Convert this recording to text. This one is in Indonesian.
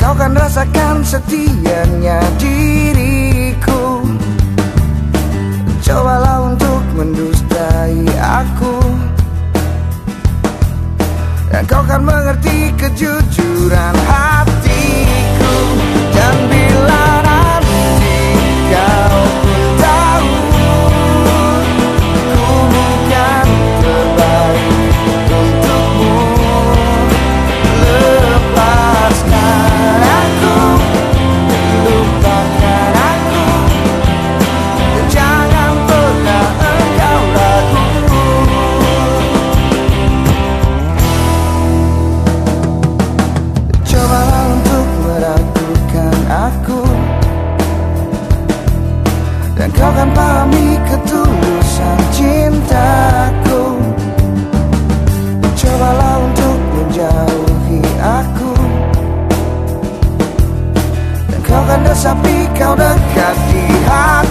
kau kan rasakan setianya diriku. Cobalah untuk mendustai aku. Dan kau kan mengerti kejujuran kau kan pahami ketulusan cintaku. Cobalah untuk menjauhi aku. Dan kau kan resapi kau dekat di hati